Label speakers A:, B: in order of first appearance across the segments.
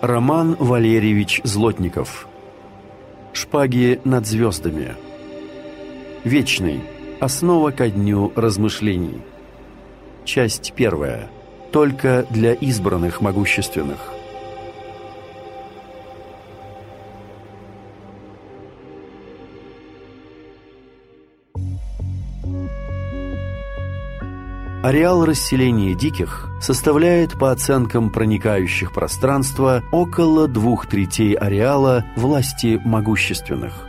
A: Роман Валерьевич Злотников Шпаги над звездами Вечный. Основа ко дню размышлений Часть первая. Только для избранных могущественных. Ареал расселения диких составляет, по оценкам проникающих пространства, около двух третей ареала власти могущественных.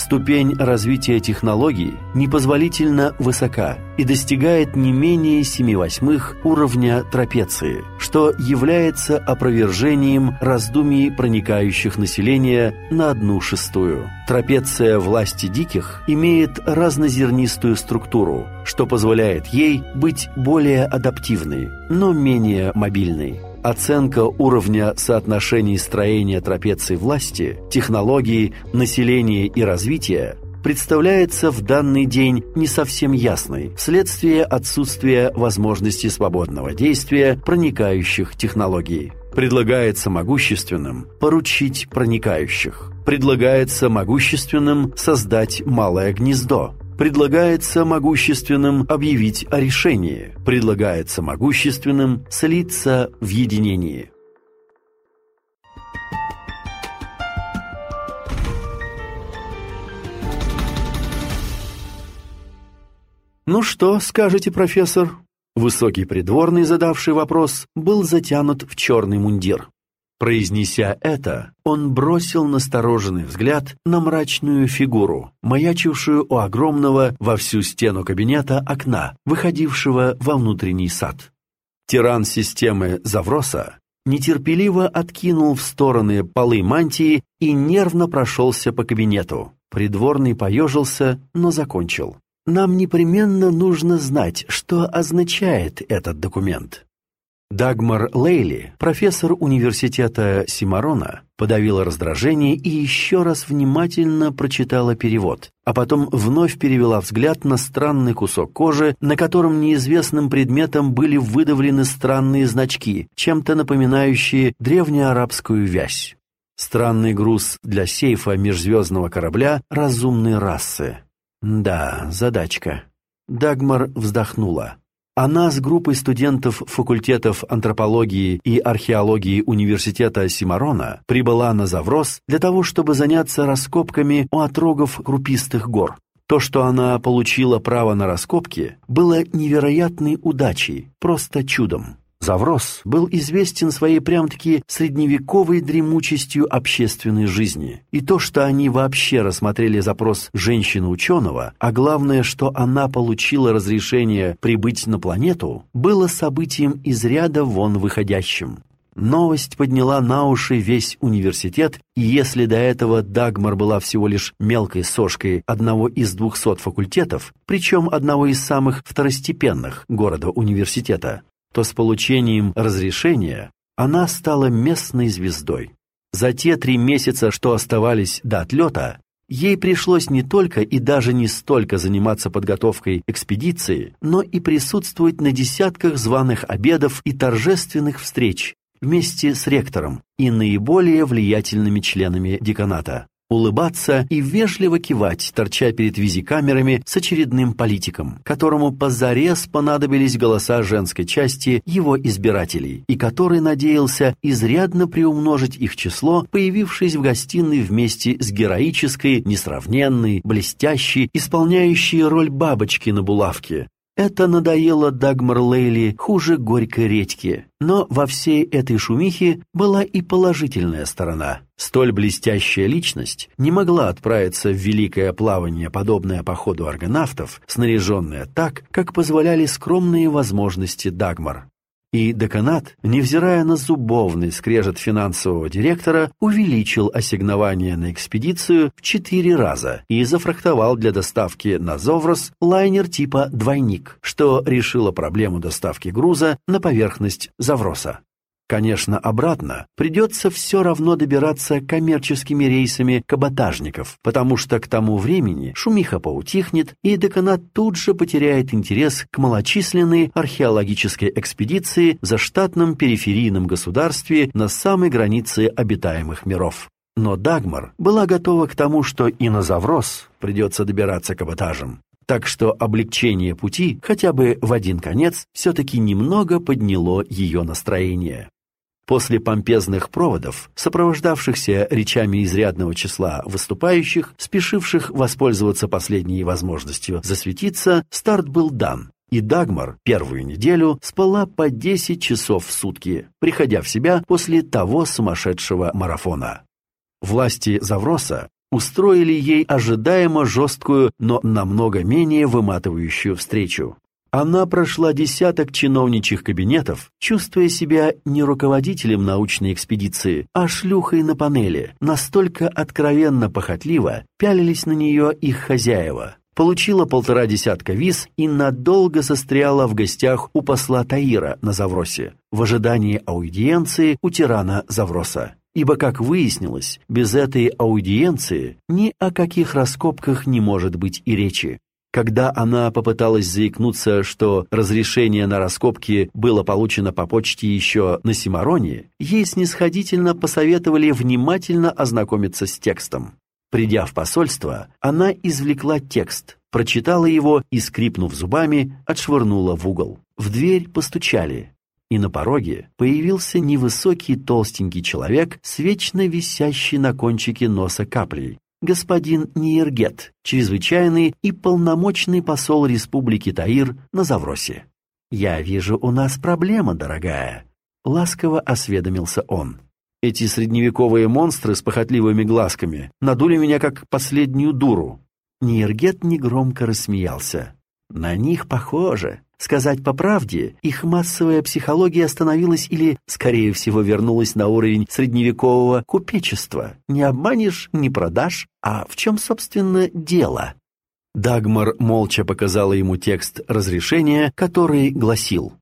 A: Ступень развития технологий непозволительно высока и достигает не менее 7 восьмых уровня трапеции, что является опровержением раздумий проникающих населения на одну шестую. Трапеция власти диких имеет разнозернистую структуру, что позволяет ей быть более адаптивной, но менее мобильной. Оценка уровня соотношений строения трапеции власти, технологий, населения и развития представляется в данный день не совсем ясной вследствие отсутствия возможности свободного действия проникающих технологий. Предлагается могущественным поручить проникающих. Предлагается могущественным создать малое гнездо, Предлагается могущественным объявить о решении. Предлагается могущественным слиться в единении. «Ну что, скажете, профессор?» Высокий придворный, задавший вопрос, был затянут в черный мундир. Произнеся это, он бросил настороженный взгляд на мрачную фигуру, маячившую у огромного во всю стену кабинета окна, выходившего во внутренний сад. Тиран системы Завроса нетерпеливо откинул в стороны полы мантии и нервно прошелся по кабинету. Придворный поежился, но закончил. «Нам непременно нужно знать, что означает этот документ». Дагмар Лейли, профессор университета Симарона, подавила раздражение и еще раз внимательно прочитала перевод, а потом вновь перевела взгляд на странный кусок кожи, на котором неизвестным предметом были выдавлены странные значки, чем-то напоминающие древнеарабскую вязь. Странный груз для сейфа межзвездного корабля разумной расы. Да, задачка. Дагмар вздохнула. Она с группой студентов факультетов антропологии и археологии университета Симарона прибыла на Заврос для того, чтобы заняться раскопками у отрогов крупистых гор. То, что она получила право на раскопки, было невероятной удачей, просто чудом. Заврос был известен своей прям-таки средневековой дремучестью общественной жизни. И то, что они вообще рассмотрели запрос женщины-ученого, а главное, что она получила разрешение прибыть на планету, было событием из ряда вон выходящим. Новость подняла на уши весь университет, и если до этого Дагмар была всего лишь мелкой сошкой одного из двухсот факультетов, причем одного из самых второстепенных города университета, то с получением разрешения она стала местной звездой. За те три месяца, что оставались до отлета, ей пришлось не только и даже не столько заниматься подготовкой экспедиции, но и присутствовать на десятках званых обедов и торжественных встреч вместе с ректором и наиболее влиятельными членами деканата улыбаться и вежливо кивать, торча перед визикамерами с очередным политиком, которому позарез понадобились голоса женской части его избирателей, и который надеялся изрядно приумножить их число, появившись в гостиной вместе с героической, несравненной, блестящей, исполняющей роль бабочки на булавке, это надоело Дагмар Лейли хуже горькой редьки. Но во всей этой шумихе была и положительная сторона. Столь блестящая личность не могла отправиться в великое плавание, подобное походу аргонавтов, снаряженная так, как позволяли скромные возможности Дагмар. И деканат, невзирая на зубовный скрежет финансового директора, увеличил ассигнование на экспедицию в четыре раза и зафрахтовал для доставки на Зоврос лайнер типа «Двойник», что решило проблему доставки груза на поверхность Завроса. Конечно, обратно придется все равно добираться коммерческими рейсами каботажников, потому что к тому времени шумиха поутихнет, и деканат тут же потеряет интерес к малочисленной археологической экспедиции за штатном периферийном государстве на самой границе обитаемых миров. Но Дагмар была готова к тому, что и на Заврос придется добираться каботажем. Так что облегчение пути, хотя бы в один конец, все-таки немного подняло ее настроение. После помпезных проводов, сопровождавшихся речами изрядного числа выступающих, спешивших воспользоваться последней возможностью засветиться, старт был дан, и Дагмар первую неделю спала по 10 часов в сутки, приходя в себя после того сумасшедшего марафона. Власти Завроса устроили ей ожидаемо жесткую, но намного менее выматывающую встречу. Она прошла десяток чиновничьих кабинетов, чувствуя себя не руководителем научной экспедиции, а шлюхой на панели. Настолько откровенно похотливо пялились на нее их хозяева. Получила полтора десятка виз и надолго застряла в гостях у посла Таира на Завросе, в ожидании аудиенции у тирана Завроса. Ибо, как выяснилось, без этой аудиенции ни о каких раскопках не может быть и речи. Когда она попыталась заикнуться, что разрешение на раскопки было получено по почте еще на Симароне, ей снисходительно посоветовали внимательно ознакомиться с текстом. Придя в посольство, она извлекла текст, прочитала его и, скрипнув зубами, отшвырнула в угол. В дверь постучали, и на пороге появился невысокий толстенький человек с вечно висящей на кончике носа каплей, господин Ниергет, чрезвычайный и полномочный посол Республики Таир на Завросе. «Я вижу, у нас проблема, дорогая», — ласково осведомился он. «Эти средневековые монстры с похотливыми глазками надули меня как последнюю дуру». Ниергет негромко рассмеялся. «На них похоже. Сказать по правде, их массовая психология остановилась или, скорее всего, вернулась на уровень средневекового купечества. Не обманешь, не продашь. А в чем, собственно, дело? Дагмар молча показала ему текст разрешения, который гласил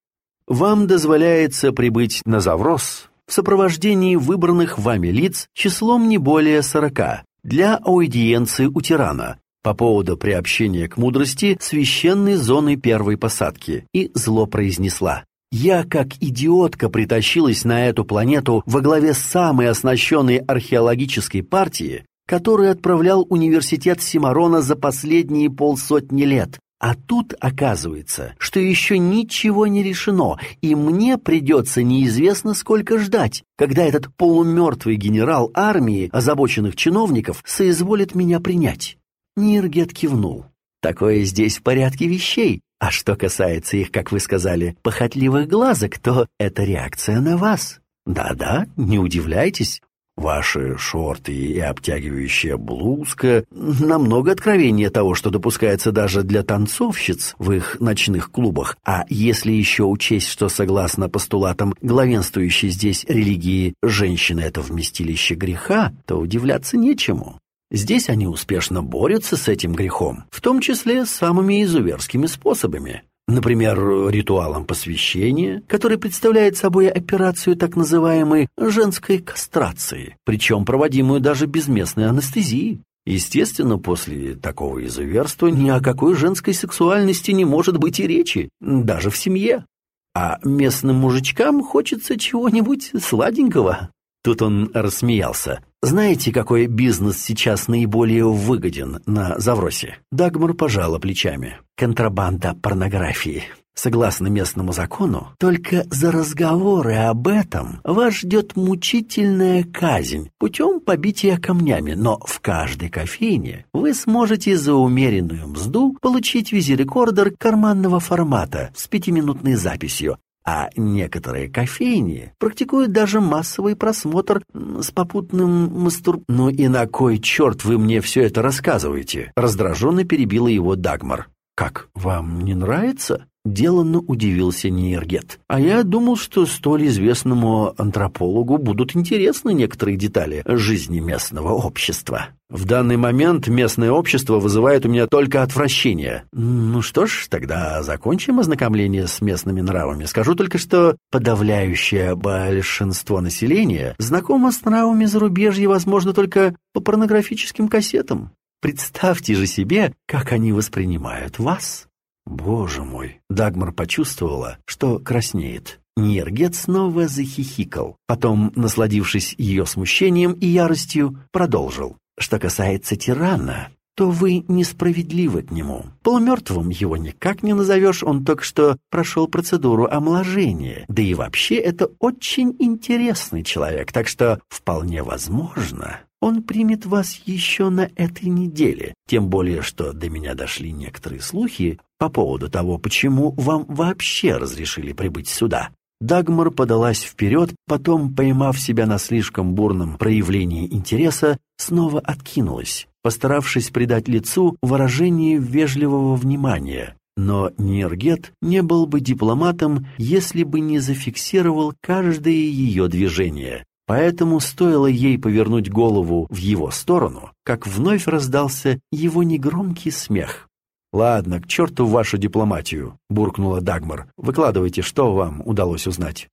A: «Вам дозволяется прибыть на Заврос в сопровождении выбранных вами лиц числом не более сорока для аудиенции у тирана, по поводу приобщения к мудрости священной зоны первой посадки и зло произнесла. «Я, как идиотка, притащилась на эту планету во главе самой оснащенной археологической партии, которую отправлял университет Симарона за последние полсотни лет. А тут оказывается, что еще ничего не решено, и мне придется неизвестно сколько ждать, когда этот полумертвый генерал армии озабоченных чиновников соизволит меня принять. Ниргет кивнул. «Такое здесь в порядке вещей. А что касается их, как вы сказали, похотливых глазок, то это реакция на вас. Да-да, не удивляйтесь. Ваши шорты и обтягивающая блузка намного откровеннее того, что допускается даже для танцовщиц в их ночных клубах. А если еще учесть, что согласно постулатам главенствующей здесь религии женщина — это вместилище греха, то удивляться нечему. Здесь они успешно борются с этим грехом, в том числе самыми изуверскими способами. Например, ритуалом посвящения, который представляет собой операцию так называемой женской кастрации, причем проводимую даже без местной анестезии. Естественно, после такого изуверства ни о какой женской сексуальности не может быть и речи, даже в семье. А местным мужичкам хочется чего-нибудь сладенького. Тут он рассмеялся. Знаете, какой бизнес сейчас наиболее выгоден на Завросе? Дагмар пожала плечами. Контрабанда порнографии. Согласно местному закону, только за разговоры об этом вас ждет мучительная казнь путем побития камнями, но в каждой кофейне вы сможете за умеренную мзду получить визирекордер карманного формата с пятиминутной записью, а некоторые кофейни практикуют даже массовый просмотр с попутным мастур... «Ну и на кой черт вы мне все это рассказываете?» Раздраженно перебила его Дагмар. «Как, вам не нравится?» Деланно удивился Ниергет. «А я думал, что столь известному антропологу будут интересны некоторые детали жизни местного общества». В данный момент местное общество вызывает у меня только отвращение. Ну что ж, тогда закончим ознакомление с местными нравами. Скажу только, что подавляющее большинство населения знакомо с нравами зарубежья, возможно, только по порнографическим кассетам. Представьте же себе, как они воспринимают вас. Боже мой! Дагмар почувствовала, что краснеет. Нергет снова захихикал. Потом, насладившись ее смущением и яростью, продолжил. Что касается тирана, то вы несправедливы к нему. Полумертвым его никак не назовешь, он только что прошел процедуру омоложения. Да и вообще это очень интересный человек, так что вполне возможно, он примет вас еще на этой неделе. Тем более, что до меня дошли некоторые слухи по поводу того, почему вам вообще разрешили прибыть сюда. Дагмар подалась вперед, потом, поймав себя на слишком бурном проявлении интереса, снова откинулась, постаравшись придать лицу выражение вежливого внимания. Но Ниргет не был бы дипломатом, если бы не зафиксировал каждое ее движение. Поэтому стоило ей повернуть голову в его сторону, как вновь раздался его негромкий смех. «Ладно, к черту вашу дипломатию», — буркнула Дагмар. «Выкладывайте, что вам удалось узнать».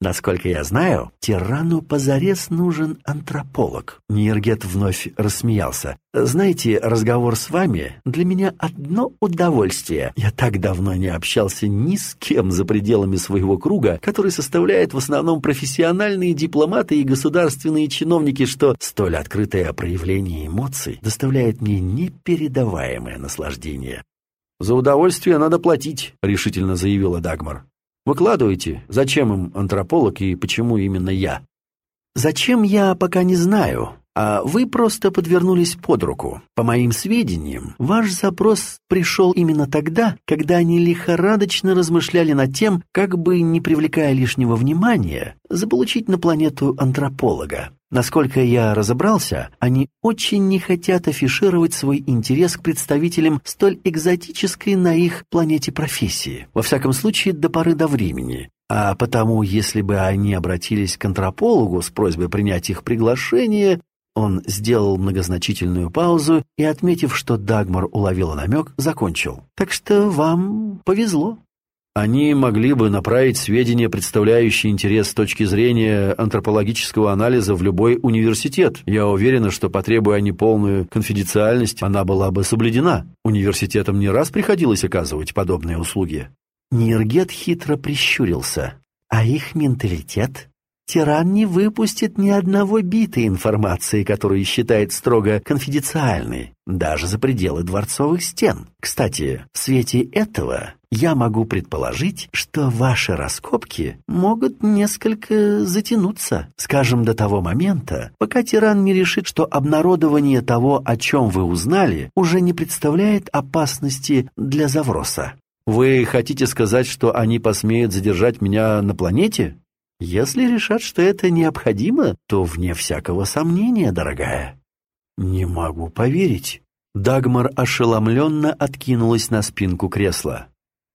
A: Насколько я знаю, тирану позарез нужен антрополог. Ниергет вновь рассмеялся. Знаете, разговор с вами для меня одно удовольствие. Я так давно не общался ни с кем за пределами своего круга, который составляет в основном профессиональные дипломаты и государственные чиновники, что столь открытое проявление эмоций доставляет мне непередаваемое наслаждение. «За удовольствие надо платить», — решительно заявила Дагмар. Выкладывайте, зачем им антрополог и почему именно я? Зачем я пока не знаю, а вы просто подвернулись под руку. По моим сведениям, ваш запрос пришел именно тогда, когда они лихорадочно размышляли над тем, как бы, не привлекая лишнего внимания, заполучить на планету антрополога. Насколько я разобрался, они очень не хотят афишировать свой интерес к представителям столь экзотической на их планете профессии, во всяком случае до поры до времени. А потому, если бы они обратились к антропологу с просьбой принять их приглашение, он сделал многозначительную паузу и, отметив, что Дагмар уловила намек, закончил. «Так что вам повезло». Они могли бы направить сведения, представляющие интерес с точки зрения антропологического анализа в любой университет. Я уверена, что потребуя они полную конфиденциальность, она была бы соблюдена. Университетам не раз приходилось оказывать подобные услуги. Ниргет хитро прищурился. А их менталитет? Тиран не выпустит ни одного бита информации, которую считает строго конфиденциальной, даже за пределы дворцовых стен. Кстати, в свете этого я могу предположить, что ваши раскопки могут несколько затянуться, скажем, до того момента, пока тиран не решит, что обнародование того, о чем вы узнали, уже не представляет опасности для Завроса. Вы хотите сказать, что они посмеют задержать меня на планете? Если решат, что это необходимо, то вне всякого сомнения, дорогая. Не могу поверить. Дагмар ошеломленно откинулась на спинку кресла.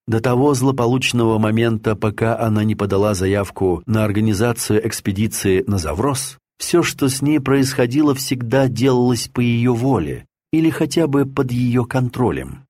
A: До того злополучного момента, пока она не подала заявку на организацию экспедиции на Заврос, все, что с ней происходило, всегда делалось по ее воле или хотя бы под ее контролем.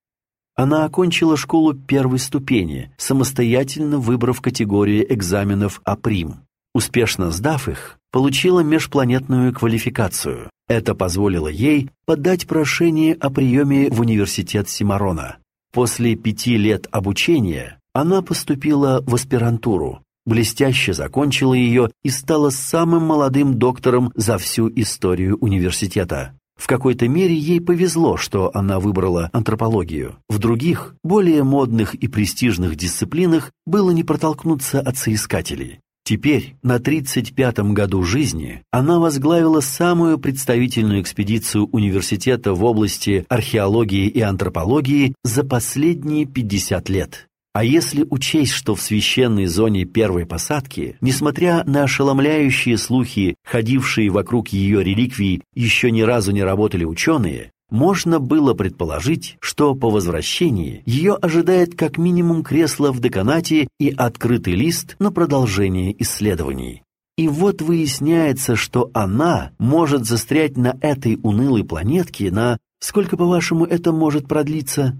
A: Она окончила школу первой ступени, самостоятельно выбрав категории экзаменов АПРИМ. Успешно сдав их, получила межпланетную квалификацию. Это позволило ей подать прошение о приеме в университет Симарона. После пяти лет обучения она поступила в аспирантуру, блестяще закончила ее и стала самым молодым доктором за всю историю университета. В какой-то мере ей повезло, что она выбрала антропологию. В других, более модных и престижных дисциплинах было не протолкнуться от соискателей. Теперь, на 35-м году жизни, она возглавила самую представительную экспедицию университета в области археологии и антропологии за последние 50 лет. А если учесть, что в священной зоне первой посадки, несмотря на ошеломляющие слухи, ходившие вокруг ее реликвий, еще ни разу не работали ученые, можно было предположить, что по возвращении ее ожидает как минимум кресло в деканате и открытый лист на продолжение исследований. И вот выясняется, что она может застрять на этой унылой планетке на... Сколько, по-вашему, это может продлиться?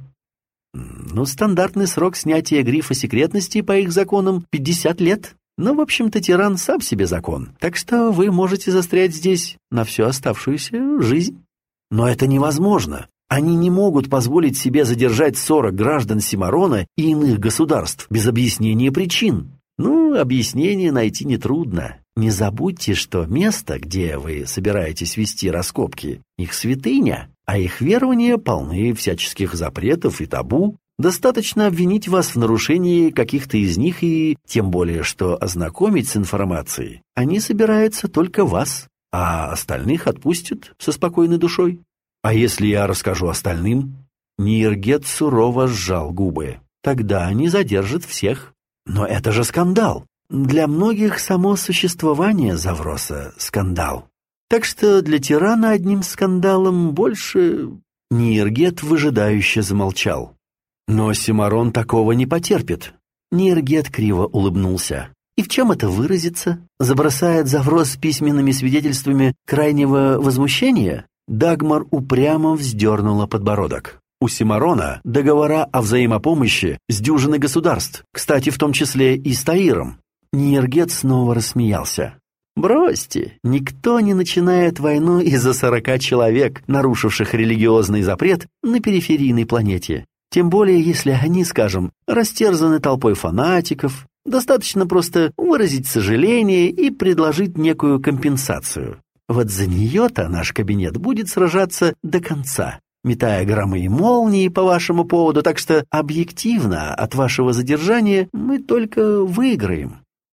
A: Ну, стандартный срок снятия грифа секретности по их законам — 50 лет. Но, в общем-то, тиран сам себе закон, так что вы можете застрять здесь на всю оставшуюся жизнь. Но это невозможно. Они не могут позволить себе задержать 40 граждан Симарона и иных государств без объяснения причин. Ну, объяснение найти нетрудно. Не забудьте, что место, где вы собираетесь вести раскопки, их святыня, а их верования полны всяческих запретов и табу. Достаточно обвинить вас в нарушении каких-то из них и тем более, что ознакомить с информацией они собираются только вас, а остальных отпустят со спокойной душой. А если я расскажу остальным? Ниргет сурово сжал губы. Тогда они задержат всех. Но это же скандал. Для многих само существование Завроса — скандал. Так что для тирана одним скандалом больше... Ниргет выжидающе замолчал. Но Симарон такого не потерпит. Ниргет криво улыбнулся. И в чем это выразится? Забросает Заврос письменными свидетельствами крайнего возмущения? Дагмар упрямо вздернула подбородок. У Симарона договора о взаимопомощи с дюжиной государств, кстати, в том числе и с Таиром. Ниергет снова рассмеялся. «Бросьте, никто не начинает войну из-за сорока человек, нарушивших религиозный запрет на периферийной планете. Тем более, если они, скажем, растерзаны толпой фанатиков, достаточно просто выразить сожаление и предложить некую компенсацию. Вот за нее-то наш кабинет будет сражаться до конца, метая громы и молнии по вашему поводу, так что объективно от вашего задержания мы только выиграем.